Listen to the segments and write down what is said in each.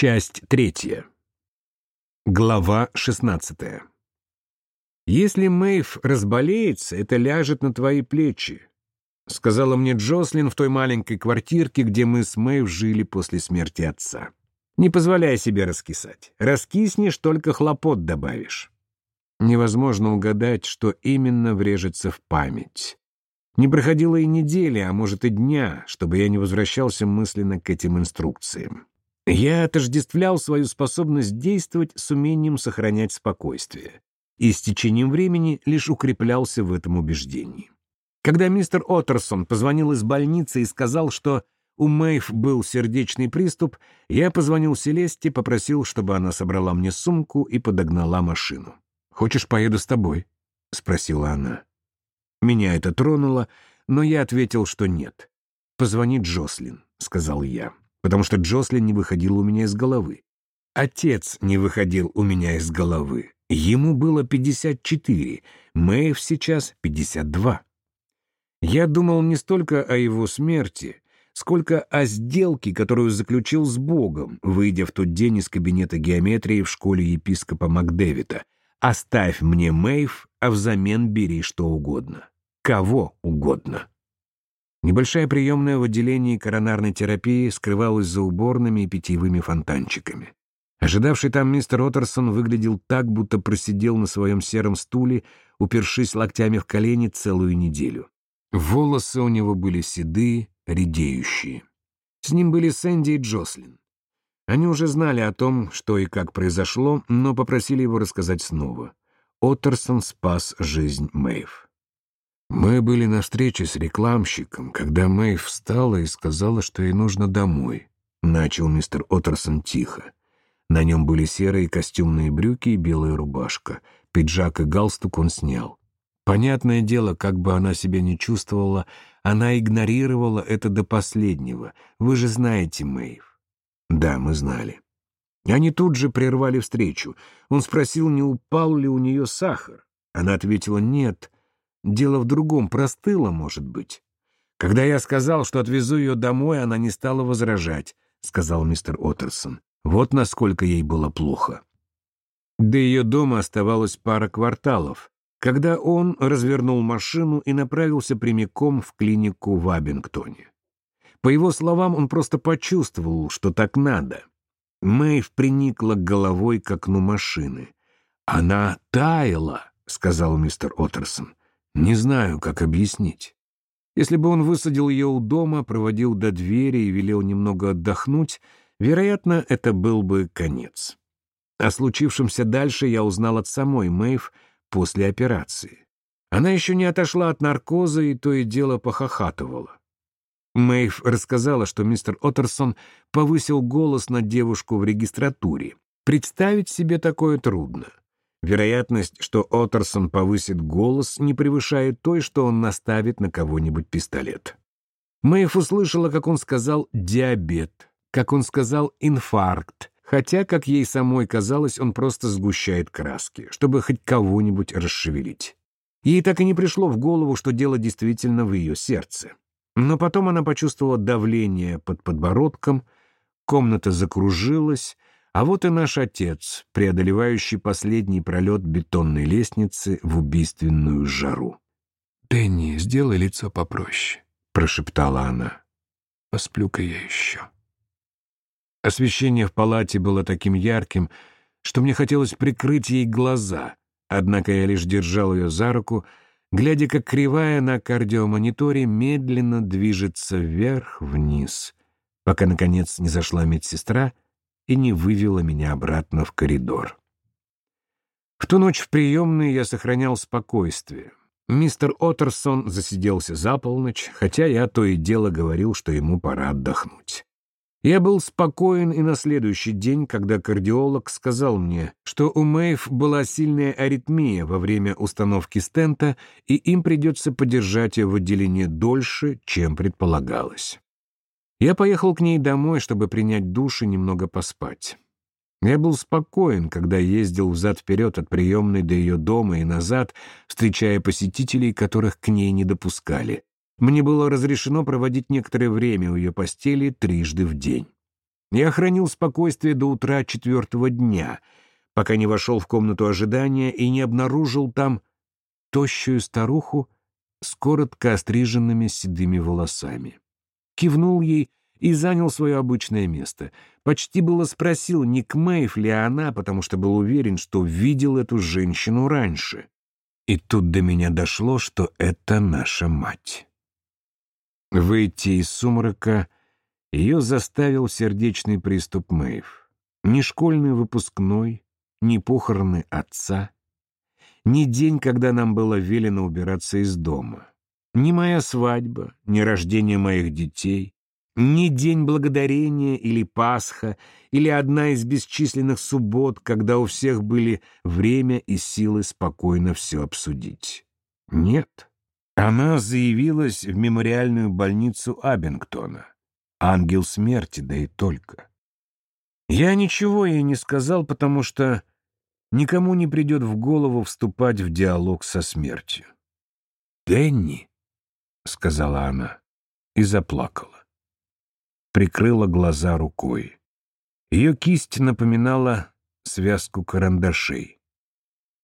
Часть третья. Глава шестнадцатая. «Если Мэйв разболеется, это ляжет на твои плечи», сказала мне Джослин в той маленькой квартирке, где мы с Мэйв жили после смерти отца. «Не позволяй себе раскисать. Раскиснешь, только хлопот добавишь». Невозможно угадать, что именно врежется в память. Не проходило и недели, а может и дня, чтобы я не возвращался мысленно к этим инструкциям. Я отождествлял свою способность действовать с умением сохранять спокойствие и с течением времени лишь укреплялся в этом убеждении. Когда мистер Оттерсон позвонил из больницы и сказал, что у Мэйв был сердечный приступ, я позвонил Селесте, попросил, чтобы она собрала мне сумку и подогнала машину. «Хочешь, поеду с тобой?» — спросила она. Меня это тронуло, но я ответил, что нет. «Позвони Джослин», — сказал я потому что Джослин не выходила у меня из головы. Отец не выходил у меня из головы. Ему было 54, Мэйв сейчас 52. Я думал не столько о его смерти, сколько о сделке, которую заключил с Богом, выйдя в тот день из кабинета геометрии в школе епископа Макдэвита. «Оставь мне Мэйв, а взамен бери что угодно. Кого угодно». Небольшая приемная в отделении коронарной терапии скрывалась за уборными и питьевыми фонтанчиками. Ожидавший там мистер Оттерсон выглядел так, будто просидел на своем сером стуле, упершись локтями в колени целую неделю. Волосы у него были седые, редеющие. С ним были Сэнди и Джослин. Они уже знали о том, что и как произошло, но попросили его рассказать снова. Оттерсон спас жизнь Мэйв. Мы были на встрече с рекламщиком, когда Мэй встала и сказала, что ей нужно домой. Начал мистер Оттерсон тихо. На нем были серые костюмные брюки и белая рубашка. Пиджак и галстук он снял. Понятное дело, как бы она себя не чувствовала, она игнорировала это до последнего. Вы же знаете, Мэйв. Да, мы знали. Они тут же прервали встречу. Он спросил, не упал ли у нее сахар. Она ответила «нет», Дело в другом, простыло, может быть. Когда я сказал, что отвезу ее домой, она не стала возражать, — сказал мистер Оттерсон. Вот насколько ей было плохо. До ее дома оставалось пара кварталов, когда он развернул машину и направился прямиком в клинику в Абингтоне. По его словам, он просто почувствовал, что так надо. Мэйв приникла головой к окну машины. «Она таяла», — сказал мистер Оттерсон. Не знаю, как объяснить. Если бы он высадил ее у дома, проводил до двери и велел немного отдохнуть, вероятно, это был бы конец. О случившемся дальше я узнал от самой Мэйв после операции. Она еще не отошла от наркоза и то и дело похохатывала. Мэйв рассказала, что мистер Оттерсон повысил голос на девушку в регистратуре. Представить себе такое трудно. Вероятность, что Оттерсон повысит голос, не превышает той, что он наставит на кого-нибудь пистолет. Мэйв услышала, как он сказал «диабет», как он сказал «инфаркт», хотя, как ей самой казалось, он просто сгущает краски, чтобы хоть кого-нибудь расшевелить. Ей так и не пришло в голову, что дело действительно в ее сердце. Но потом она почувствовала давление под подбородком, комната закружилась, а вот и наш отец, преодолевающий последний пролет бетонной лестницы в убийственную жару. «Дэнни, сделай лицо попроще», — прошептала она. «Посплю-ка я еще». Освещение в палате было таким ярким, что мне хотелось прикрыть ей глаза, однако я лишь держал ее за руку, глядя, как кривая на кардиомониторе медленно движется вверх-вниз, пока, наконец, не зашла медсестра — и не вывела меня обратно в коридор. В ту ночь в приемной я сохранял спокойствие. Мистер Оттерсон засиделся за полночь, хотя я то и дело говорил, что ему пора отдохнуть. Я был спокоен и на следующий день, когда кардиолог сказал мне, что у Мэйв была сильная аритмия во время установки стента, и им придется подержать ее в отделении дольше, чем предполагалось. Я поехал к ней домой, чтобы принять душ и немного поспать. Я был спокоен, когда ездил взад-вперед от приемной до ее дома и назад, встречая посетителей, которых к ней не допускали. Мне было разрешено проводить некоторое время у ее постели трижды в день. Я хранил спокойствие до утра четвертого дня, пока не вошел в комнату ожидания и не обнаружил там тощую старуху с коротко остриженными седыми волосами. Кивнул ей и занял свое обычное место. Почти было спросил, не к Мэйв ли она, потому что был уверен, что видел эту женщину раньше. И тут до меня дошло, что это наша мать. Выйти из сумрака ее заставил сердечный приступ Мэйв. Ни школьный выпускной, ни похороны отца, ни день, когда нам было велено убираться из дома, ни моя свадьба, ни рождение моих детей, ни День Благодарения или Пасха, или одна из бесчисленных суббот, когда у всех были время и силы спокойно все обсудить. Нет. Она заявилась в мемориальную больницу Абингтона. Ангел смерти, да и только. Я ничего ей не сказал, потому что никому не придет в голову вступать в диалог со смертью. «Дэнни», — сказала она, и заплакала. Прикрыла глаза рукой. Ее кисть напоминала связку карандашей.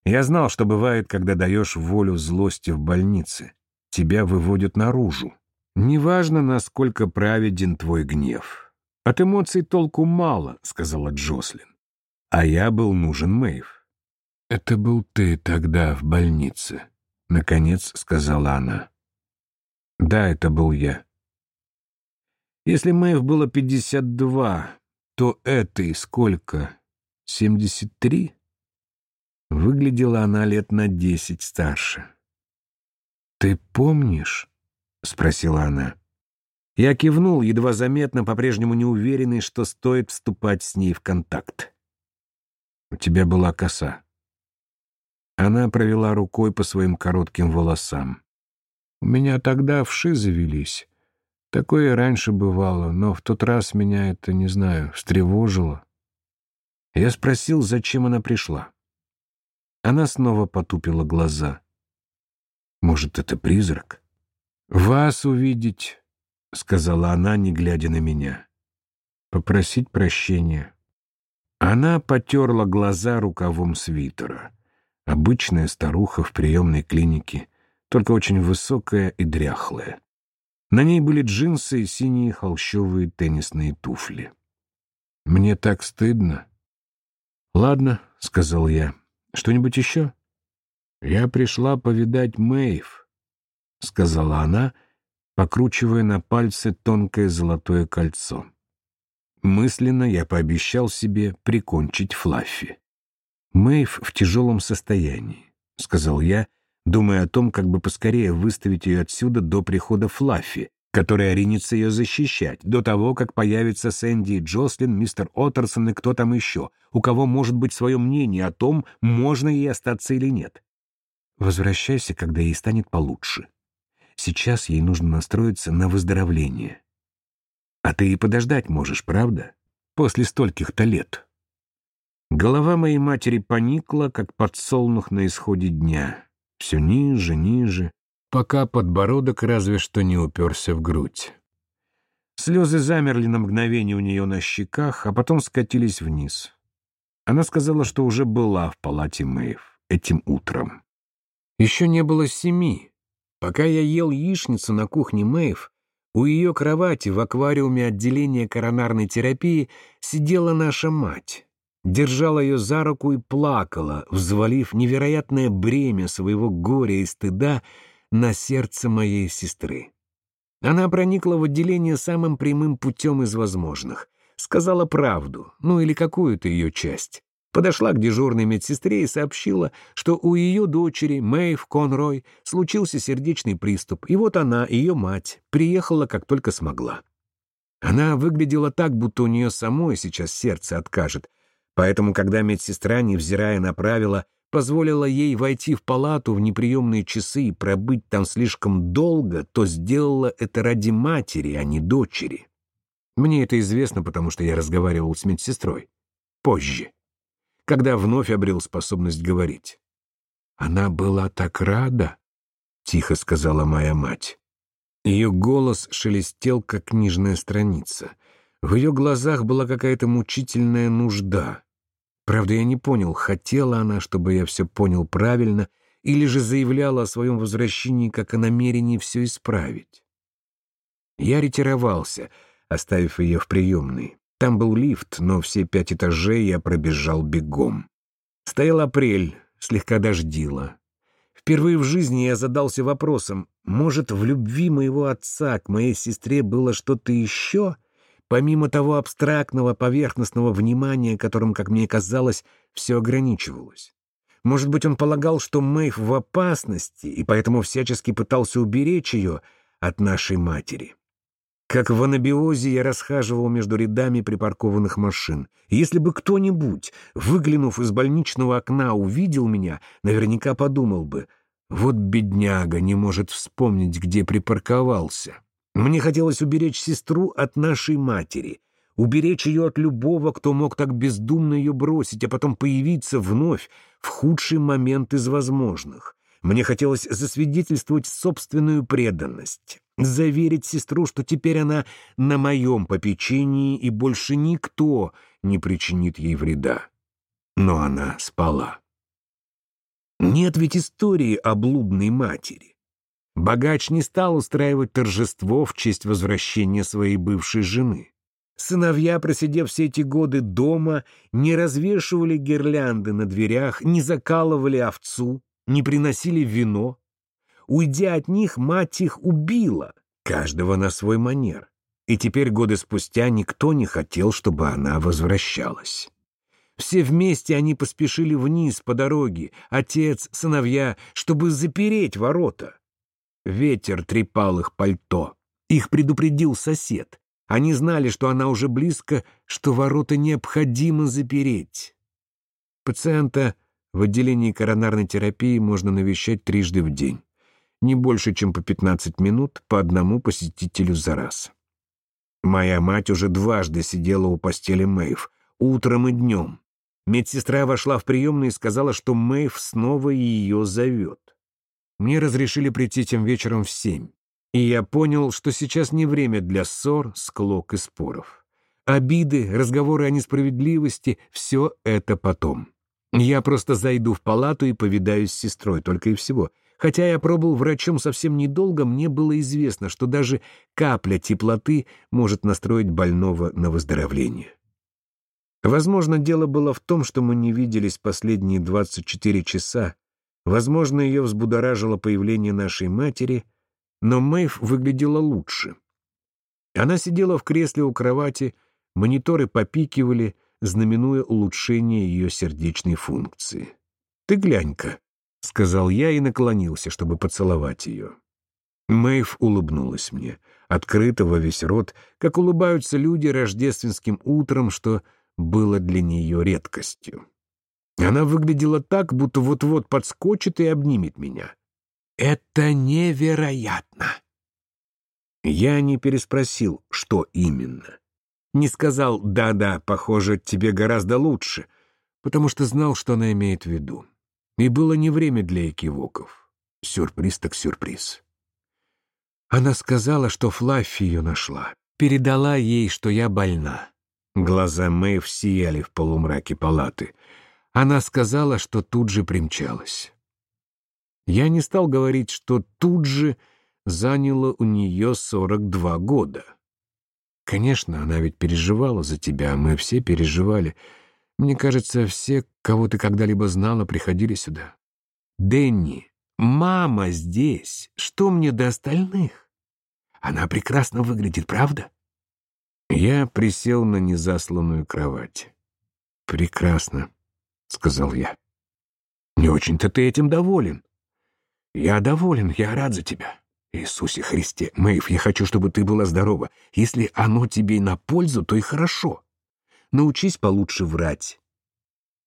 Я знал, что бывает, когда даешь волю злости в больнице тебя выводят наружу. Неважно, насколько праведен твой гнев. От эмоций толку мало, сказала Джослин. А я был нужен Мэйв. Это был ты тогда в больнице, наконец сказала она. Да, это был я. Если Мэйв было 52, то этой сколько? 73? Выглядела она лет на десять старше. «Ты помнишь?» — спросила она. Я кивнул, едва заметно, по-прежнему не уверенный, что стоит вступать с ней в контакт. «У тебя была коса». Она провела рукой по своим коротким волосам. «У меня тогда вши завелись. Такое раньше бывало, но в тот раз меня это, не знаю, встревожило». Я спросил, зачем она пришла. Она снова потупила глаза — может, это призрак? «Вас увидеть», — сказала она, не глядя на меня. «Попросить прощения». Она потерла глаза рукавом свитера. Обычная старуха в приемной клинике, только очень высокая и дряхлая. На ней были джинсы и синие холщовые теннисные туфли. «Мне так стыдно». «Ладно», — сказал я. «Что-нибудь еще?» «Я пришла повидать Мэйв», — сказала она, покручивая на пальце тонкое золотое кольцо. Мысленно я пообещал себе прикончить Флаффи. «Мэйв в тяжелом состоянии», — сказал я, думая о том, как бы поскорее выставить ее отсюда до прихода Флаффи, который ринется ее защищать, до того, как появятся Сэнди и Джослин, мистер Оттерсон и кто там еще, у кого может быть свое мнение о том, можно ей остаться или нет. Возвращайся, когда ей станет получше. Сейчас ей нужно настроиться на выздоровление. А ты и подождать можешь, правда? После стольких-то лет. Голова моей матери поникла, как подсолнух на исходе дня. Все ниже, ниже, пока подбородок разве что не уперся в грудь. Слезы замерли на мгновение у нее на щеках, а потом скатились вниз. Она сказала, что уже была в палате Мэйв этим утром. Еще не было семи. Пока я ел яичницу на кухне Мэйв, у ее кровати в аквариуме отделения коронарной терапии сидела наша мать. Держала ее за руку и плакала, взвалив невероятное бремя своего горя и стыда на сердце моей сестры. Она проникла в отделение самым прямым путем из возможных. Сказала правду, ну или какую-то ее часть подошла к дежурной медсестре и сообщила, что у ее дочери, Мэйв Конрой, случился сердечный приступ, и вот она, ее мать, приехала, как только смогла. Она выглядела так, будто у нее самой сейчас сердце откажет, поэтому, когда медсестра, невзирая на правила, позволила ей войти в палату в неприемные часы и пробыть там слишком долго, то сделала это ради матери, а не дочери. Мне это известно, потому что я разговаривал с медсестрой. Позже когда вновь обрел способность говорить. «Она была так рада», — тихо сказала моя мать. Ее голос шелестел, как книжная страница. В ее глазах была какая-то мучительная нужда. Правда, я не понял, хотела она, чтобы я все понял правильно, или же заявляла о своем возвращении как о намерении все исправить. Я ретировался, оставив ее в приемной. Там был лифт, но все пять этажей я пробежал бегом. Стоял апрель, слегка дождило. Впервые в жизни я задался вопросом, может, в любви моего отца к моей сестре было что-то еще, помимо того абстрактного поверхностного внимания, которым, как мне казалось, все ограничивалось. Может быть, он полагал, что Мэйв в опасности, и поэтому всячески пытался уберечь ее от нашей матери. Как в анабиозе я расхаживал между рядами припаркованных машин. Если бы кто-нибудь, выглянув из больничного окна, увидел меня, наверняка подумал бы, вот бедняга не может вспомнить, где припарковался. Мне хотелось уберечь сестру от нашей матери, уберечь ее от любого, кто мог так бездумно ее бросить, а потом появиться вновь в худший момент из возможных. Мне хотелось засвидетельствовать собственную преданность, заверить сестру, что теперь она на моем попечении и больше никто не причинит ей вреда. Но она спала. Нет ведь истории о блудной матери. Богач не стал устраивать торжество в честь возвращения своей бывшей жены. Сыновья, просидев все эти годы дома, не развешивали гирлянды на дверях, не закалывали овцу, не приносили вино. Уйдя от них, мать их убила, каждого на свой манер. И теперь, годы спустя, никто не хотел, чтобы она возвращалась. Все вместе они поспешили вниз по дороге, отец, сыновья, чтобы запереть ворота. Ветер трепал их пальто. Их предупредил сосед. Они знали, что она уже близко, что ворота необходимо запереть. Пациента в отделении коронарной терапии можно навещать трижды в день. Не больше, чем по 15 минут по одному посетителю за раз. Моя мать уже дважды сидела у постели Мэйв, утром и днем. Медсестра вошла в приемную и сказала, что Мэйв снова ее зовет. Мне разрешили прийти тем вечером в семь, и я понял, что сейчас не время для ссор, склок и споров. Обиды, разговоры о несправедливости — все это потом. Я просто зайду в палату и повидаюсь с сестрой, только и всего. Хотя я пробыл врачом совсем недолго, мне было известно, что даже капля теплоты может настроить больного на выздоровление. Возможно, дело было в том, что мы не виделись последние 24 часа. Возможно, ее взбудоражило появление нашей матери, но Мэйв выглядела лучше. Она сидела в кресле у кровати, мониторы попикивали — знаменуя улучшение ее сердечной функции. «Ты глянь-ка», — сказал я и наклонился, чтобы поцеловать ее. Мэйв улыбнулась мне, открыто во весь рот, как улыбаются люди рождественским утром, что было для нее редкостью. Она выглядела так, будто вот-вот подскочит и обнимет меня. «Это невероятно!» Я не переспросил, что именно не сказал «да-да, похоже, тебе гораздо лучше», потому что знал, что она имеет в виду. И было не время для экивоков. Сюрприз так сюрприз. Она сказала, что Флаффи ее нашла. Передала ей, что я больна. Глаза Мэйв сияли в полумраке палаты. Она сказала, что тут же примчалась. Я не стал говорить, что тут же заняло у нее 42 года. Конечно, она ведь переживала за тебя, мы все переживали. Мне кажется, все, кого ты когда-либо знала, приходили сюда. Дэнни, мама здесь. Что мне до остальных? Она прекрасно выглядит, правда? Я присел на незасланную кровать. «Прекрасно», — сказал я. «Не очень-то ты этим доволен». «Я доволен, я рад за тебя. Иисусе Христе, Мэйв, я хочу, чтобы ты была здорова. Если оно тебе на пользу, то и хорошо. Научись получше врать.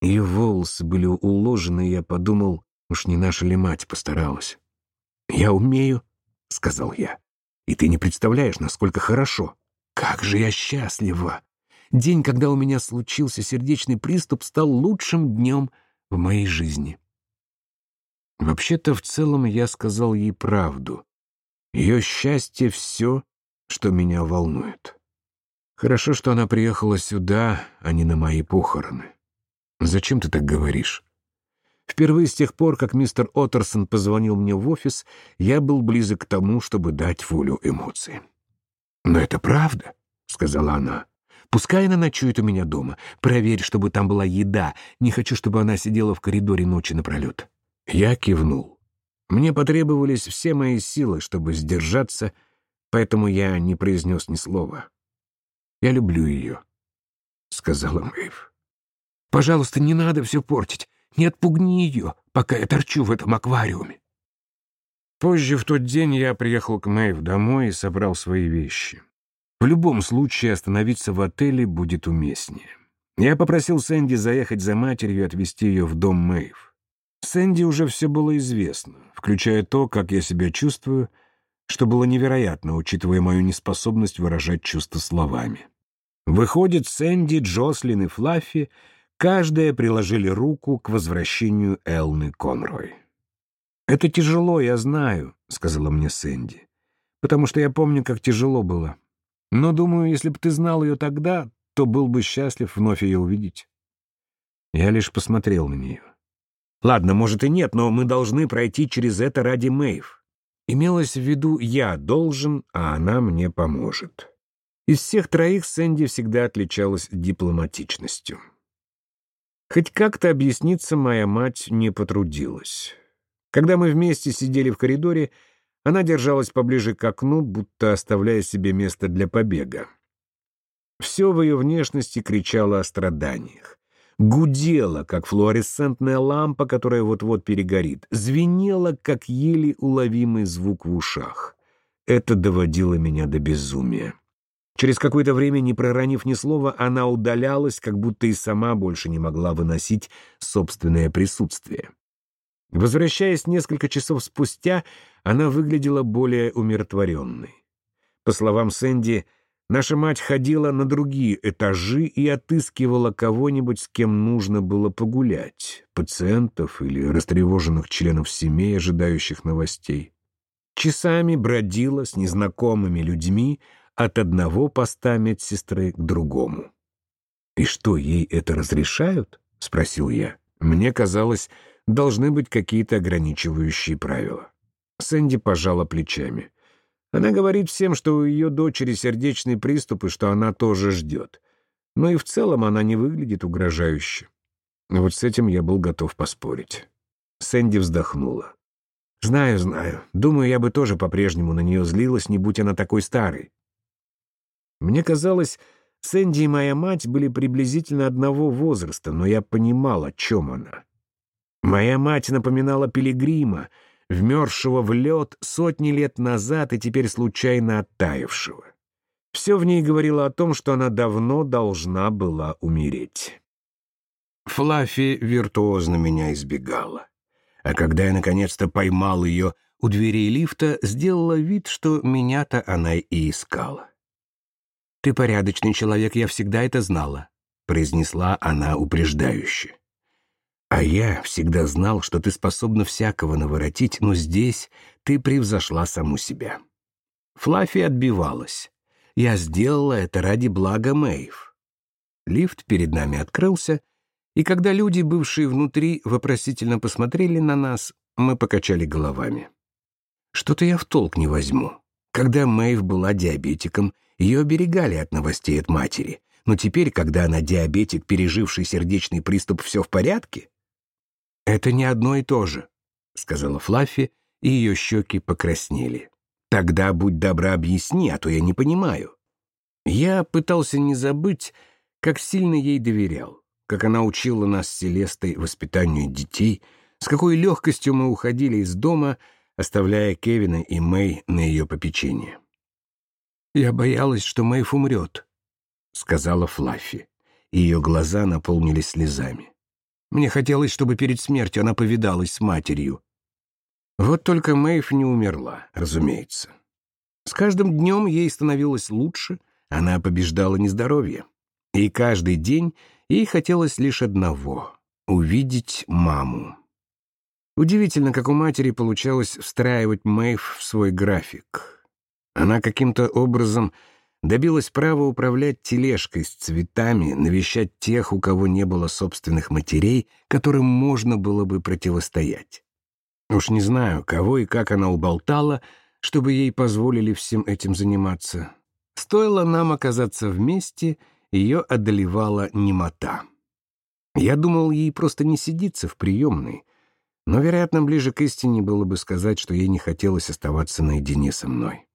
Ее волосы были уложены, и я подумал, уж не наша ли мать постаралась. «Я умею», — сказал я. «И ты не представляешь, насколько хорошо. Как же я счастлива! День, когда у меня случился сердечный приступ, стал лучшим днем в моей жизни». Вообще-то, в целом, я сказал ей правду. Ее счастье — все, что меня волнует. Хорошо, что она приехала сюда, а не на мои похороны. Зачем ты так говоришь? Впервые с тех пор, как мистер Оттерсон позвонил мне в офис, я был близок к тому, чтобы дать волю эмоциям. «Но это правда», — сказала она. «Пускай она ночует у меня дома. Проверь, чтобы там была еда. Не хочу, чтобы она сидела в коридоре ночи напролет». Я кивнул. Мне потребовались все мои силы, чтобы сдержаться, поэтому я не произнес ни слова. «Я люблю ее», — сказала Мэйв. «Пожалуйста, не надо все портить. Не отпугни ее, пока я торчу в этом аквариуме. Позже в тот день я приехал к Мэйв домой и собрал свои вещи. В любом случае остановиться в отеле будет уместнее. Я попросил Сэнди заехать за матерью и отвезти ее в дом Мэйв. Сэнди уже все было известно, включая то, как я себя чувствую, что было невероятно, учитывая мою неспособность выражать чувства словами. Выходит, Сэнди, Джослин и Флаффи Каждая приложили руку к возвращению Элны Конрой. «Это тяжело, я знаю», — сказала мне Сэнди, «потому что я помню, как тяжело было. Но, думаю, если бы ты знал ее тогда, то был бы счастлив вновь ее увидеть». Я лишь посмотрел на нее. «Ладно, может и нет, но мы должны пройти через это ради Мэйв. Имелось в виду, я должен, а она мне поможет». Из всех троих Сэнди всегда отличалась дипломатичностью. Хоть как-то объясниться моя мать не потрудилась. Когда мы вместе сидели в коридоре, она держалась поближе к окну, будто оставляя себе место для побега. Все в ее внешности кричало о страданиях. Гудело, как флуоресцентная лампа, которая вот-вот перегорит. Звенело, как еле уловимый звук в ушах. Это доводило меня до безумия. Через какое-то время, не проронив ни слова, она удалялась, как будто и сама больше не могла выносить собственное присутствие. Возвращаясь несколько часов спустя, она выглядела более умиротворенной. По словам Сэнди, наша мать ходила на другие этажи и отыскивала кого-нибудь, с кем нужно было погулять, пациентов или растревоженных членов семей, ожидающих новостей. Часами бродила с незнакомыми людьми, от одного поста медсестры к другому. «И что, ей это разрешают?» — спросил я. Мне казалось, должны быть какие-то ограничивающие правила. Сэнди пожала плечами. Она говорит всем, что у ее дочери сердечный приступ и что она тоже ждет. Но и в целом она не выглядит угрожающе. Вот с этим я был готов поспорить. Сэнди вздохнула. «Знаю, знаю. Думаю, я бы тоже по-прежнему на нее злилась, не будь она такой старой. Мне казалось, Сэнди и моя мать были приблизительно одного возраста, но я понимал, о чем она. Моя мать напоминала пилигрима, вмерзшего в лед сотни лет назад и теперь случайно оттаившего. Все в ней говорило о том, что она давно должна была умереть. Флаффи виртуозно меня избегала. А когда я наконец-то поймал ее у дверей лифта, сделала вид, что меня-то она и искала. «Ты порядочный человек, я всегда это знала», — произнесла она упреждающе. «А я всегда знал, что ты способна всякого наворотить, но здесь ты превзошла саму себя». Флаффи отбивалась. «Я сделала это ради блага Мэйв». Лифт перед нами открылся, и когда люди, бывшие внутри, вопросительно посмотрели на нас, мы покачали головами. Что-то я в толк не возьму. Когда Мэйв была диабетиком, ее оберегали от новостей от матери. Но теперь, когда она диабетик, переживший сердечный приступ, все в порядке? «Это не одно и то же», — сказала Флаффи, и ее щеки покраснели. «Тогда будь добра объясни, а то я не понимаю». Я пытался не забыть, как сильно ей доверял, как она учила нас с Селестой воспитанию детей, с какой легкостью мы уходили из дома — оставляя Кевина и Мэй на ее попечение. «Я боялась, что Мэйв умрет», — сказала Флаффи. Ее глаза наполнились слезами. «Мне хотелось, чтобы перед смертью она повидалась с матерью». Вот только Мэйв не умерла, разумеется. С каждым днем ей становилось лучше, она побеждала нездоровье. И каждый день ей хотелось лишь одного — увидеть маму. Удивительно, как у матери получалось встраивать Мэйв в свой график. Она каким-то образом добилась права управлять тележкой с цветами, навещать тех, у кого не было собственных матерей, которым можно было бы противостоять. Уж не знаю, кого и как она уболтала, чтобы ей позволили всем этим заниматься. Стоило нам оказаться вместе, ее одолевала немота. Я думал, ей просто не сидится в приемной, но, вероятно, ближе к истине было бы сказать, что ей не хотелось оставаться наедине со мной.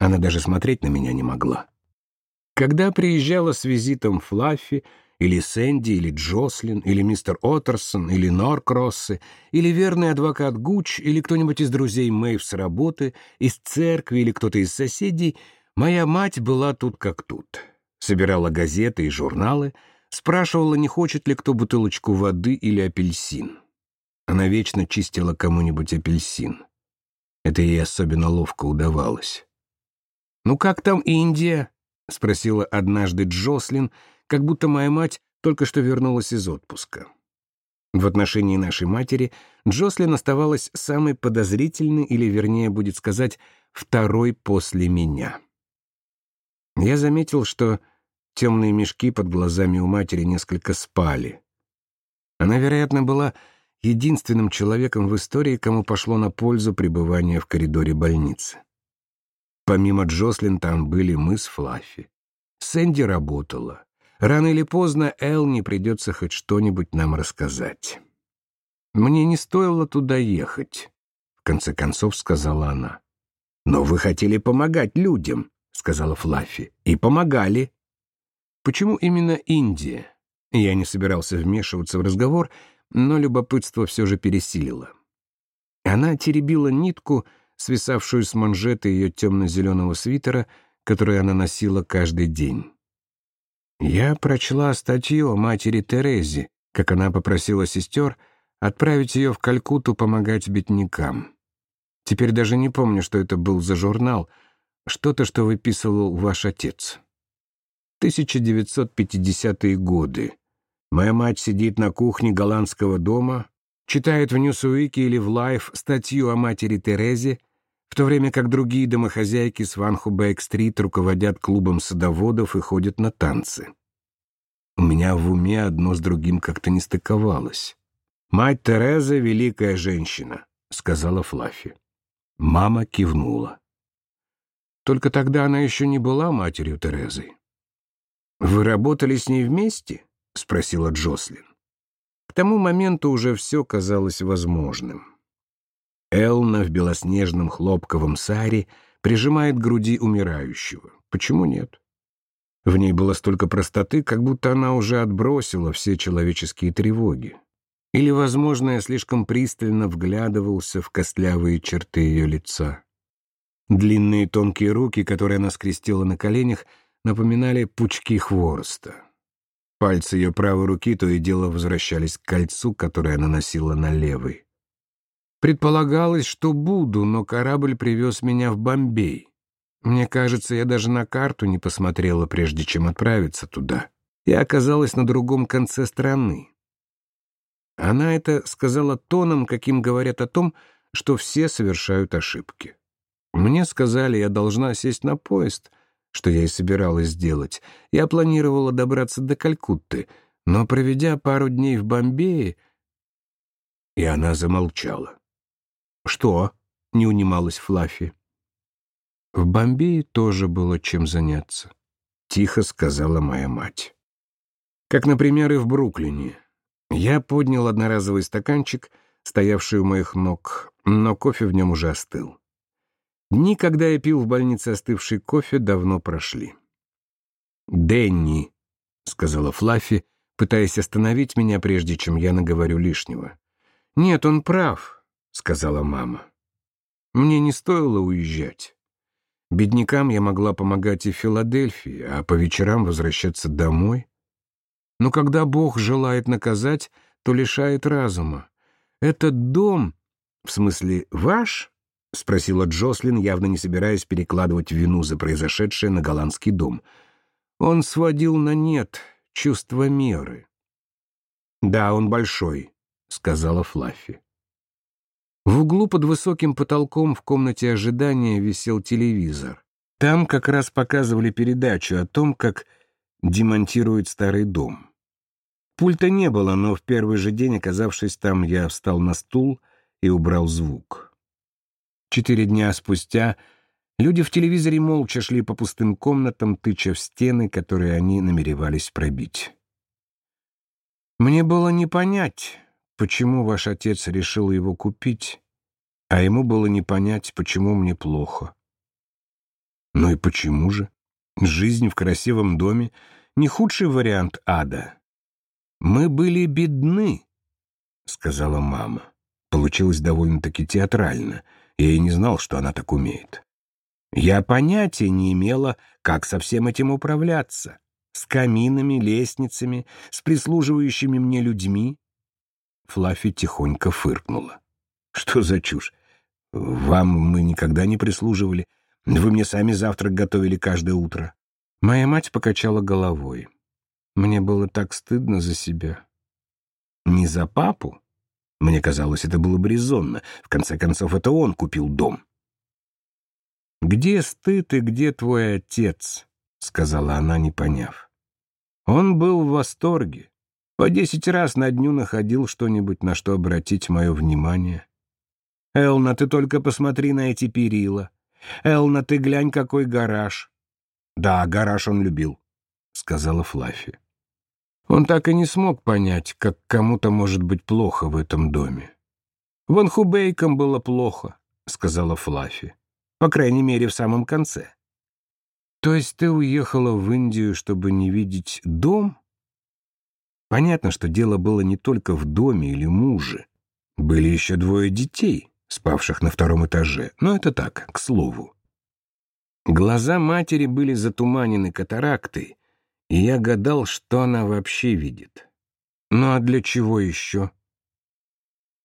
Она даже смотреть на меня не могла. Когда приезжала с визитом Флаффи, или Сэнди, или Джослин, или мистер Оттерсон, или Норкроссы, или верный адвокат Гуч, или кто-нибудь из друзей Мэйв с работы, из церкви или кто-то из соседей, моя мать была тут как тут. Собирала газеты и журналы, спрашивала, не хочет ли кто бутылочку воды или апельсин. Она вечно чистила кому-нибудь апельсин. Это ей особенно ловко удавалось. «Ну как там Индия?» — спросила однажды Джослин, как будто моя мать только что вернулась из отпуска. В отношении нашей матери Джослин оставалась самой подозрительной, или, вернее, будет сказать, второй после меня. Я заметил, что темные мешки под глазами у матери несколько спали. Она, вероятно, была единственным человеком в истории, кому пошло на пользу пребывание в коридоре больницы. Помимо Джослин там были мы с Флаффи. Сэнди работала. Рано или поздно Элни придется хоть что-нибудь нам рассказать. «Мне не стоило туда ехать», — в конце концов сказала она. «Но вы хотели помогать людям», — сказала Флаффи. «И помогали». «Почему именно Индия?» Я не собирался вмешиваться в разговор, но любопытство все же пересилило. Она теребила нитку, — свисавшую с манжеты ее темно-зеленого свитера, который она носила каждый день. Я прочла статью о матери Терезе, как она попросила сестер отправить ее в Калькутту помогать беднякам. Теперь даже не помню, что это был за журнал, что-то, что выписывал ваш отец. 1950-е годы. Моя мать сидит на кухне голландского дома, читает в Ньюсуике или в Лайф статью о матери Терезе в то время как другие домохозяйки с Ванхубек-стрит руководят клубом садоводов и ходят на танцы. У меня в уме одно с другим как-то не стыковалось. «Мать Тереза — великая женщина», — сказала Флаффи. Мама кивнула. Только тогда она еще не была матерью Терезы. «Вы работали с ней вместе?» — спросила Джослин. К тому моменту уже все казалось возможным. Элна в белоснежном хлопковом саре прижимает к груди умирающего. Почему нет? В ней было столько простоты, как будто она уже отбросила все человеческие тревоги. Или, возможно, я слишком пристально вглядывался в костлявые черты ее лица. Длинные тонкие руки, которые она скрестила на коленях, напоминали пучки хвороста. Пальцы ее правой руки то и дело возвращались к кольцу, которое она носила на левой. Предполагалось, что буду, но корабль привез меня в Бомбей. Мне кажется, я даже на карту не посмотрела, прежде чем отправиться туда. Я оказалась на другом конце страны. Она это сказала тоном, каким говорят о том, что все совершают ошибки. Мне сказали, я должна сесть на поезд, что я и собиралась сделать. Я планировала добраться до Калькутты, но, проведя пару дней в Бомбее... И она замолчала. «Что?» — не унималась Флаффи. «В Бомбее тоже было чем заняться», — тихо сказала моя мать. «Как, например, и в Бруклине. Я поднял одноразовый стаканчик, стоявший у моих ног, но кофе в нем уже остыл. Дни, когда я пил в больнице остывший кофе, давно прошли. «Дэнни», — сказала Флаффи, пытаясь остановить меня, прежде чем я наговорю лишнего. «Нет, он прав. — сказала мама. «Мне не стоило уезжать. Беднякам я могла помогать и в Филадельфии, а по вечерам возвращаться домой. Но когда Бог желает наказать, то лишает разума. Этот дом, в смысле ваш?» — спросила Джослин, явно не собираясь перекладывать вину за произошедшее на голландский дом. Он сводил на нет чувство меры. «Да, он большой», — сказала Флаффи. В углу под высоким потолком в комнате ожидания висел телевизор. Там как раз показывали передачу о том, как демонтируют старый дом. Пульта не было, но в первый же день, оказавшись там, я встал на стул и убрал звук. Четыре дня спустя люди в телевизоре молча шли по пустым комнатам, тыча в стены, которые они намеревались пробить. Мне было не понять, почему ваш отец решил его купить, а ему было не понять, почему мне плохо. Ну и почему же? Жизнь в красивом доме — не худший вариант ада. «Мы были бедны», — сказала мама. Получилось довольно-таки театрально. Я и не знал, что она так умеет. Я понятия не имела, как со всем этим управляться. С каминами, лестницами, с прислуживающими мне людьми. Флаффи тихонько фыркнула. «Что за чушь? Вам мы никогда не прислуживали. Вы мне сами завтрак готовили каждое утро». Моя мать покачала головой. Мне было так стыдно за себя. Не за папу. Мне казалось, это было бы резонно. В конце концов, это он купил дом. «Где стыд и где твой отец?» — сказала она, не поняв. Он был в восторге. По десять раз на дню находил что-нибудь, на что обратить мое внимание. «Элна, ты только посмотри на эти перила. Элна, ты глянь, какой гараж». «Да, гараж он любил», — сказала Флаффи. Он так и не смог понять, как кому-то может быть плохо в этом доме. «Ван Хубейкам было плохо», — сказала Флаффи. «По крайней мере, в самом конце». «То есть ты уехала в Индию, чтобы не видеть дом?» Понятно, что дело было не только в доме или муже. Были еще двое детей, спавших на втором этаже, но это так, к слову. Глаза матери были затуманены катарактой, и я гадал, что она вообще видит. Ну а для чего еще?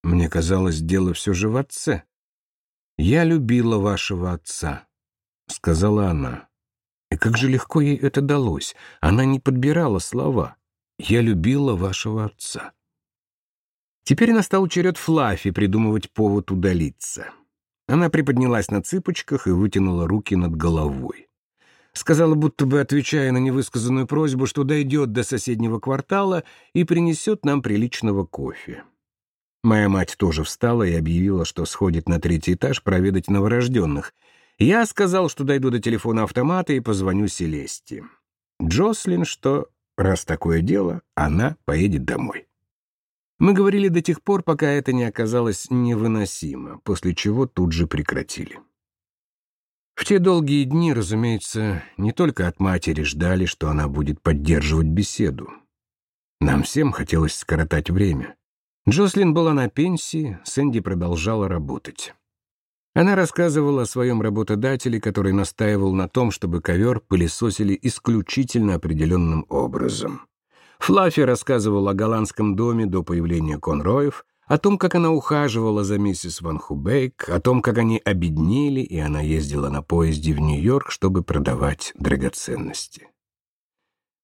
Мне казалось, дело все же в отце. «Я любила вашего отца», — сказала она. И как же легко ей это далось. Она не подбирала слова. «Я любила вашего отца». Теперь настал черед Флаффи придумывать повод удалиться. Она приподнялась на цыпочках и вытянула руки над головой. Сказала, будто бы отвечая на невысказанную просьбу, что дойдет до соседнего квартала и принесет нам приличного кофе. Моя мать тоже встала и объявила, что сходит на третий этаж проведать новорожденных. Я сказал, что дойду до телефона автомата и позвоню Селесте. Джослин, что, раз такое дело, она поедет домой. Мы говорили до тех пор, пока это не оказалось невыносимо, после чего тут же прекратили. В те долгие дни, разумеется, не только от матери ждали, что она будет поддерживать беседу. Нам всем хотелось скоротать время. Джослин была на пенсии, Сэнди продолжала работать. Она рассказывала о своем работодателе, который настаивал на том, чтобы ковер пылесосили исключительно определенным образом. Флаффи рассказывал о голландском доме до появления Конроев, о том, как она ухаживала за миссис Ван Хубейк, о том, как они обеднели, и она ездила на поезде в Нью-Йорк, чтобы продавать драгоценности.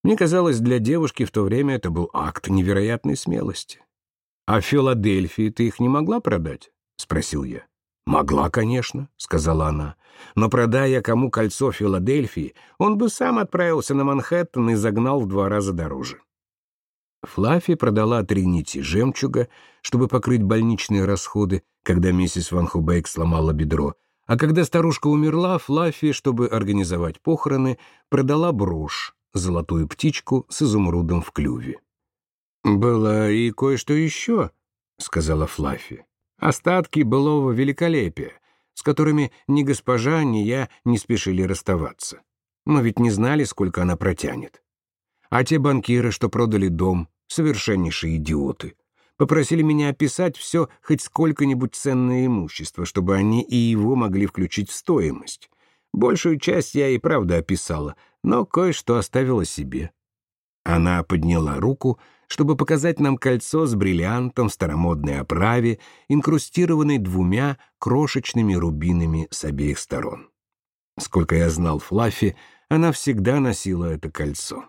Мне казалось, для девушки в то время это был акт невероятной смелости. «А в Филадельфии ты их не могла продать?» — спросил я. «Могла, конечно», — сказала она. «Но продая кому кольцо Филадельфии, он бы сам отправился на Манхэттен и загнал в два раза дороже». Флаффи продала три нити жемчуга, чтобы покрыть больничные расходы, когда миссис Ван Хубейк сломала бедро, а когда старушка умерла, Флаффи, чтобы организовать похороны, продала брошь, золотую птичку с изумрудом в клюве. «Было и кое-что еще», — сказала Флаффи. «Остатки былого великолепия, с которыми ни госпожа, ни я не спешили расставаться. Мы ведь не знали, сколько она протянет. А те банкиры, что продали дом, совершеннейшие идиоты, попросили меня описать все хоть сколько-нибудь ценное имущество, чтобы они и его могли включить в стоимость. Большую часть я и правда описала, но кое-что оставила себе. Она подняла руку, чтобы показать нам кольцо с бриллиантом в старомодной оправе, инкрустированной двумя крошечными рубинами с обеих сторон. Сколько я знал Флаффи, она всегда носила это кольцо.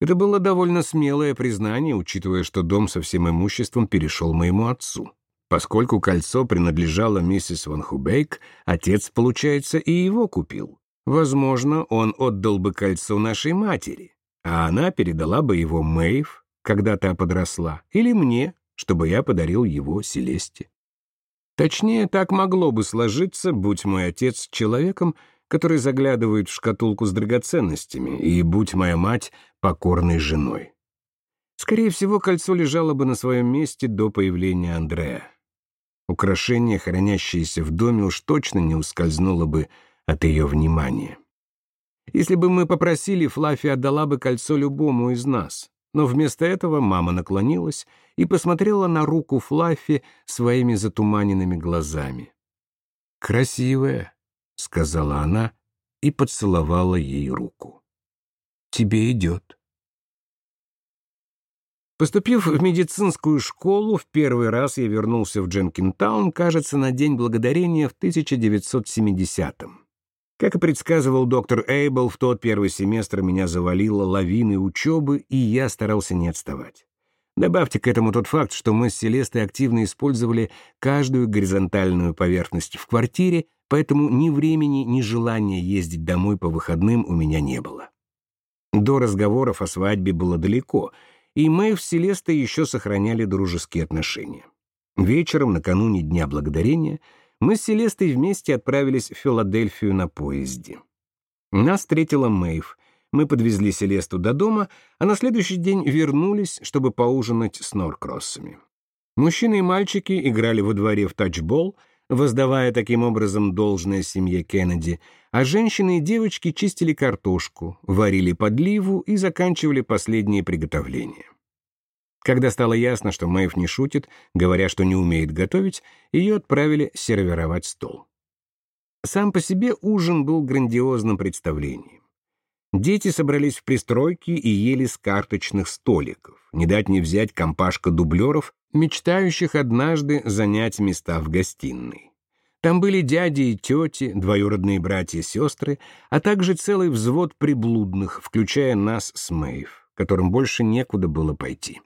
Это было довольно смелое признание, учитывая, что дом со всем имуществом перешел моему отцу. Поскольку кольцо принадлежало миссис Ван Хубейк, отец, получается, и его купил. Возможно, он отдал бы кольцо нашей матери, а она передала бы его Мэйв, когда та подросла, или мне, чтобы я подарил его Селесте. Точнее, так могло бы сложиться, будь мой отец человеком, который заглядывает в шкатулку с драгоценностями, и будь моя мать покорной женой. Скорее всего, кольцо лежало бы на своем месте до появления Андрея. Украшение, хранящееся в доме, уж точно не ускользнуло бы от ее внимания. Если бы мы попросили, Флаффи отдала бы кольцо любому из нас. Но вместо этого мама наклонилась и посмотрела на руку Флаффи своими затуманенными глазами. «Красивая», — сказала она и поцеловала ей руку. «Тебе идет». Поступив в медицинскую школу, в первый раз я вернулся в Дженкинтаун, кажется, на День Благодарения в 1970-м. Как и предсказывал доктор Эйбл, в тот первый семестр меня завалило лавиной учебы, и я старался не отставать. Добавьте к этому тот факт, что мы с Селестой активно использовали каждую горизонтальную поверхность в квартире, поэтому ни времени, ни желания ездить домой по выходным у меня не было. До разговоров о свадьбе было далеко, и мы с Селестой еще сохраняли дружеские отношения. Вечером, накануне Дня Благодарения, мы с Селестой вместе отправились в Филадельфию на поезде. Нас встретила Мэйв. Мы подвезли Селесту до дома, а на следующий день вернулись, чтобы поужинать с Норкроссами. Мужчины и мальчики играли во дворе в тачбол, воздавая таким образом должное семье Кеннеди, а женщины и девочки чистили картошку, варили подливу и заканчивали последние приготовления. Когда стало ясно, что Мэйв не шутит, говоря, что не умеет готовить, ее отправили сервировать стол. Сам по себе ужин был грандиозным представлением. Дети собрались в пристройке и ели с карточных столиков, не дать не взять компашка дублеров, мечтающих однажды занять места в гостиной. Там были дяди и тети, двоюродные братья и сестры, а также целый взвод приблудных, включая нас с Мэйв, которым больше некуда было пойти.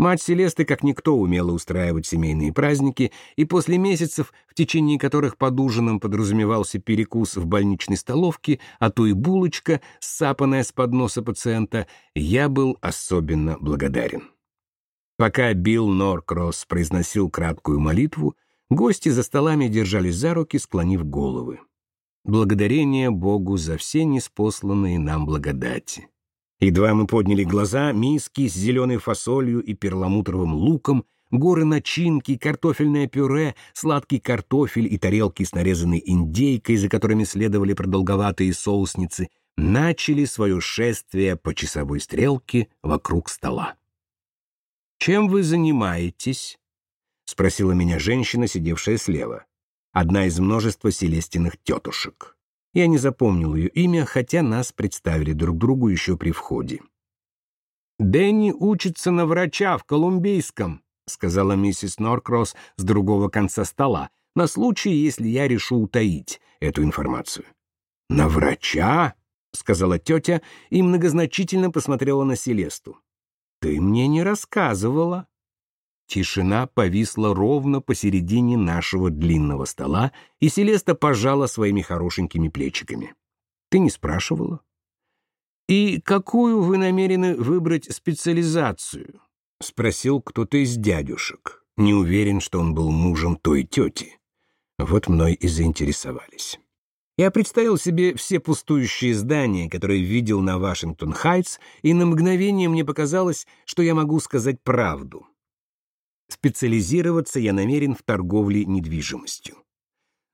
Мать Селесты как никто умела устраивать семейные праздники, и после месяцев, в течение которых под ужином подразумевался перекус в больничной столовке, а то и булочка, сапанная с подноса пациента, я был особенно благодарен. Пока Билл Норкросс произносил краткую молитву, гости за столами держались за руки, склонив головы. Благодарение Богу за все неспосланные нам благодати. Едва мы подняли глаза, миски с зеленой фасолью и перламутровым луком, горы начинки, картофельное пюре, сладкий картофель и тарелки с нарезанной индейкой, за которыми следовали продолговатые соусницы, начали свое шествие по часовой стрелке вокруг стола. «Чем вы занимаетесь?» — спросила меня женщина, сидевшая слева. Одна из множества селестиных тетушек. Я не запомнил ее имя, хотя нас представили друг другу еще при входе. «Дэнни учится на врача в Колумбийском», сказала миссис Норкросс с другого конца стола, на случай, если я решу утаить эту информацию. «На врача?» — сказала тетя и многозначительно посмотрела на Селесту. «Ты мне не рассказывала». Тишина повисла ровно посередине нашего длинного стола, и Селеста пожала своими хорошенькими плечиками. «Ты не спрашивала?» «И какую вы намерены выбрать специализацию?» — спросил кто-то из дядюшек. Не уверен, что он был мужем той тети. Вот мной и заинтересовались. Я представил себе все пустующие здания, которые видел на Вашингтон-Хайтс, и на мгновение мне показалось, что я могу сказать правду. Специализироваться я намерен в торговле недвижимостью.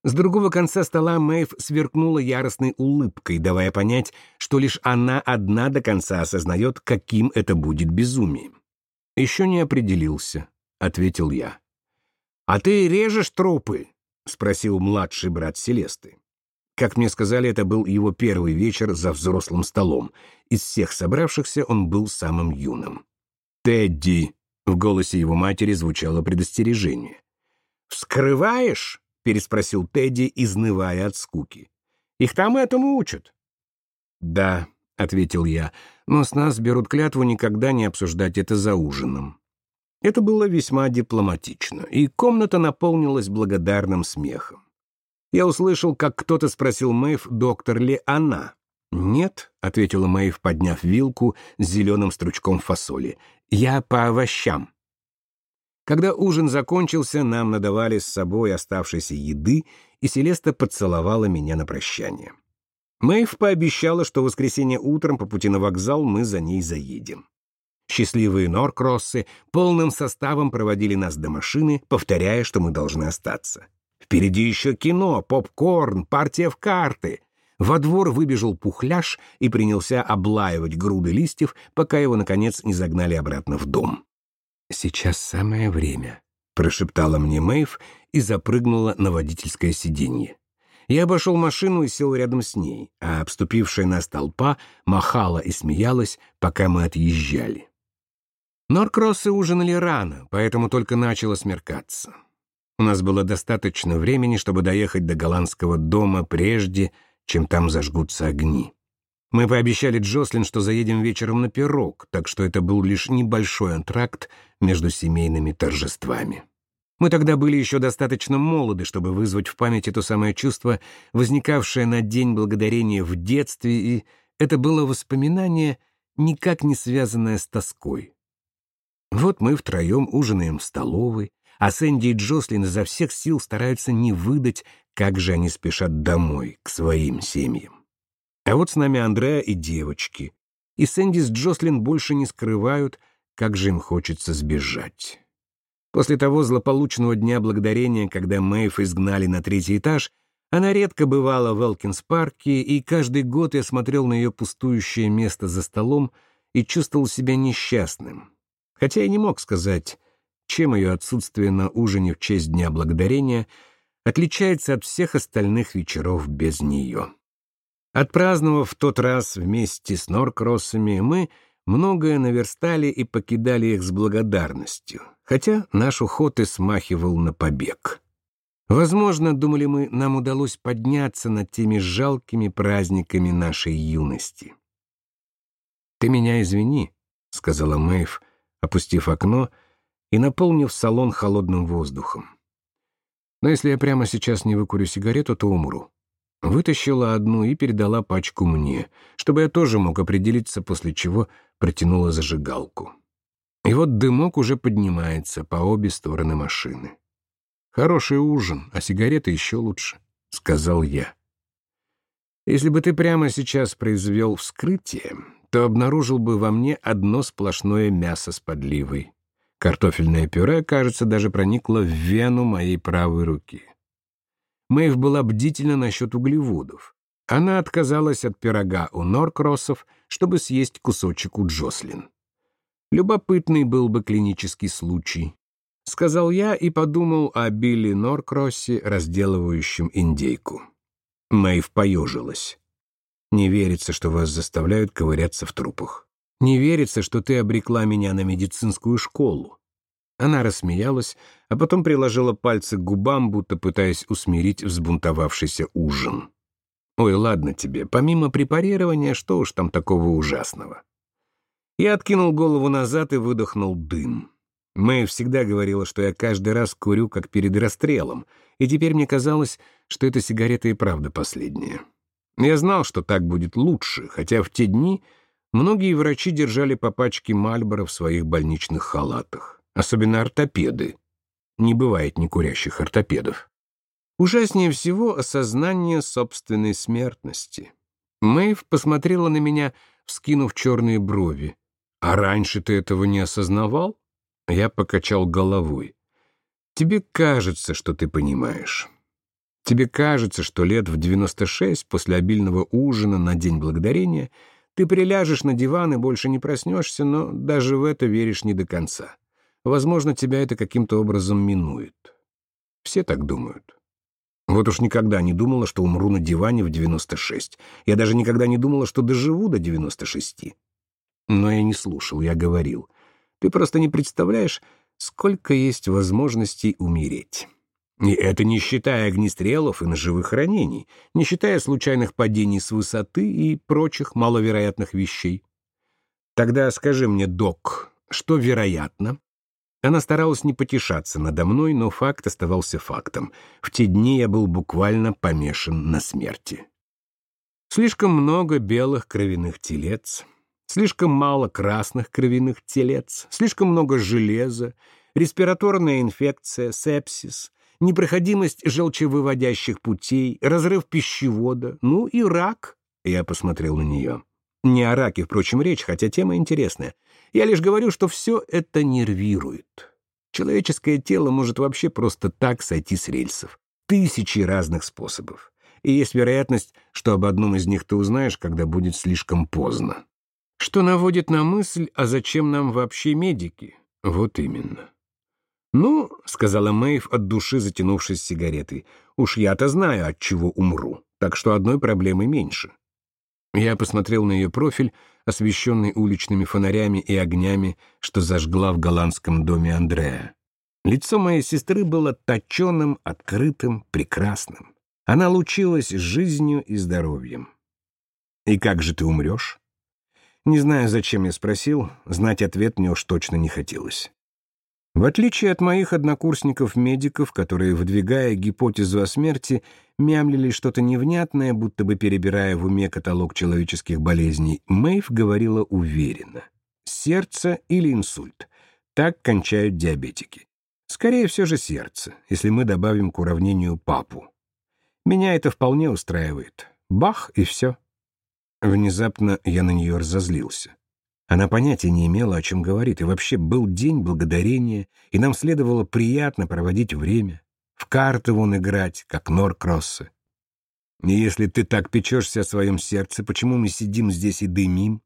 С другого конца стола Мэйв сверкнула яростной улыбкой, давая понять, что лишь она одна до конца осознает, каким это будет безумием. «Еще не определился», — ответил я. «А ты режешь трупы?» — спросил младший брат Селесты. Как мне сказали, это был его первый вечер за взрослым столом. Из всех собравшихся он был самым юным. «Тедди!» В голосе его матери звучало предостережение. «Вскрываешь?» — переспросил Тедди, изнывая от скуки. «Их там этому учат». «Да», — ответил я, — «но с нас берут клятву никогда не обсуждать это за ужином». Это было весьма дипломатично, и комната наполнилась благодарным смехом. Я услышал, как кто-то спросил Мэйв, доктор ли она. «Нет», — ответила Мэйв, подняв вилку с зеленым стручком фасоли. «Я по овощам». Когда ужин закончился, нам надавали с собой оставшейся еды, и Селеста поцеловала меня на прощание. Мэйв пообещала, что в воскресенье утром по пути на вокзал мы за ней заедем. Счастливые Норкроссы полным составом проводили нас до машины, повторяя, что мы должны остаться. Впереди еще кино, попкорн, партия в карты. Во двор выбежал пухляш и принялся облаивать груды листьев, пока его, наконец, не загнали обратно в дом. «Сейчас самое время», — прошептала мне Мэйв и запрыгнула на водительское сиденье. Я обошел машину и сел рядом с ней, а обступившая нас толпа махала и смеялась, пока мы отъезжали. Норкроссы ужинали рано, поэтому только начало смеркаться. У нас было достаточно времени, чтобы доехать до голландского дома прежде, чем там зажгутся огни. Мы пообещали Джослин, что заедем вечером на пирог, так что это был лишь небольшой антракт между семейными торжествами. Мы тогда были еще достаточно молоды, чтобы вызвать в памяти то самое чувство, возникавшее на День Благодарения в детстве, и это было воспоминание, никак не связанное с тоской. Вот мы втроем ужинаем в столовой, а Сэнди и Джослин изо всех сил стараются не выдать, как же они спешат домой, к своим семьям. А вот с нами Андреа и девочки. И Сэнди с Джослин больше не скрывают, как же им хочется сбежать. После того злополучного дня благодарения, когда Мэйв изгнали на третий этаж, она редко бывала в Элкинс-парке, и каждый год я смотрел на ее пустующее место за столом и чувствовал себя несчастным. Хотя я не мог сказать, чем ее отсутствие на ужине в честь Дня Благодарения отличается от всех остальных вечеров без нее. Отпраздновав тот раз вместе с Норкроссами, мы многое наверстали и покидали их с благодарностью, хотя наш уход и смахивал на побег. Возможно, думали мы, нам удалось подняться над теми жалкими праздниками нашей юности. «Ты меня извини», — сказала Мэйв, опустив окно и наполнив салон холодным воздухом. «Но если я прямо сейчас не выкурю сигарету, то умру. Вытащила одну и передала пачку мне, чтобы я тоже мог определиться, после чего протянула зажигалку. И вот дымок уже поднимается по обе стороны машины. «Хороший ужин, а сигареты еще лучше», — сказал я. «Если бы ты прямо сейчас произвел вскрытие, то обнаружил бы во мне одно сплошное мясо с подливой. Картофельное пюре, кажется, даже проникло в вену моей правой руки. Мэйв была бдительна насчет углеводов. Она отказалась от пирога у Норкроссов, чтобы съесть кусочек у Джослин. Любопытный был бы клинический случай. Сказал я и подумал о Билли Норкроссе, разделывающем индейку. Мэйв поежилась. «Не верится, что вас заставляют ковыряться в трупах. Не верится, что ты обрекла меня на медицинскую школу. Она рассмеялась, а потом приложила пальцы к губам, будто пытаясь усмирить взбунтовавшийся ужин. «Ой, ладно тебе, помимо препарирования, что уж там такого ужасного?» Я откинул голову назад и выдохнул дым. Мэй всегда говорила, что я каждый раз курю, как перед расстрелом, и теперь мне казалось, что эта сигарета и правда последняя. Я знал, что так будет лучше, хотя в те дни многие врачи держали по пачке Мальбора в своих больничных халатах особенно ортопеды. Не бывает некурящих ортопедов. Ужаснее всего осознание собственной смертности. Мэйв посмотрела на меня, вскинув черные брови. «А раньше ты этого не осознавал?» Я покачал головой. «Тебе кажется, что ты понимаешь. Тебе кажется, что лет в 96 после обильного ужина на День Благодарения ты приляжешь на диван и больше не проснешься, но даже в это веришь не до конца. Возможно, тебя это каким-то образом минует. Все так думают. Вот уж никогда не думала, что умру на диване в 96. Я даже никогда не думала, что доживу до 96. Но я не слушал, я говорил. Ты просто не представляешь, сколько есть возможностей умереть. И это не считая огнестрелов и ножевых ранений, не считая случайных падений с высоты и прочих маловероятных вещей. Тогда скажи мне, док, что вероятно? Она старалась не потешаться надо мной, но факт оставался фактом. В те дни я был буквально помешан на смерти. Слишком много белых кровяных телец, слишком мало красных кровяных телец, слишком много железа, респираторная инфекция, сепсис, непроходимость желчевыводящих путей, разрыв пищевода, ну и рак. Я посмотрел на нее. Не о раке, впрочем, речь, хотя тема интересная. Я лишь говорю, что все это нервирует. Человеческое тело может вообще просто так сойти с рельсов. Тысячи разных способов. И есть вероятность, что об одном из них ты узнаешь, когда будет слишком поздно. Что наводит на мысль, а зачем нам вообще медики? Вот именно. «Ну», — сказала Мэйв от души, затянувшись сигаретой, «уж я-то знаю, от чего умру, так что одной проблемы меньше». Я посмотрел на ее профиль, освещенный уличными фонарями и огнями, что зажгла в голландском доме Андрея. Лицо моей сестры было точеным, открытым, прекрасным. Она лучилась жизнью и здоровьем. «И как же ты умрешь?» Не знаю, зачем я спросил, знать ответ мне уж точно не хотелось. В отличие от моих однокурсников-медиков, которые, выдвигая гипотезу о смерти, мямлили что-то невнятное, будто бы перебирая в уме каталог человеческих болезней, Мэйв говорила уверенно. Сердце или инсульт. Так кончают диабетики. Скорее все же сердце, если мы добавим к уравнению папу. Меня это вполне устраивает. Бах, и все. Внезапно я на нее разозлился. Она понятия не имела, о чем говорит, и вообще был день благодарения, и нам следовало приятно проводить время, в карты вон играть, как Норкроссы. И если ты так печешься о своем сердце, почему мы сидим здесь и дымим?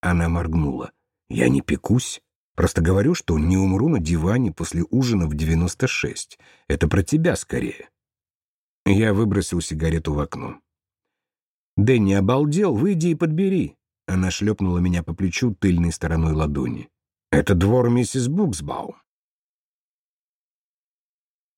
Она моргнула. Я не пекусь. Просто говорю, что не умру на диване после ужина в 96. Это про тебя скорее. Я выбросил сигарету в окно. «Дэнни обалдел, выйди и подбери. Она шлепнула меня по плечу тыльной стороной ладони. «Это двор миссис Буксбаум.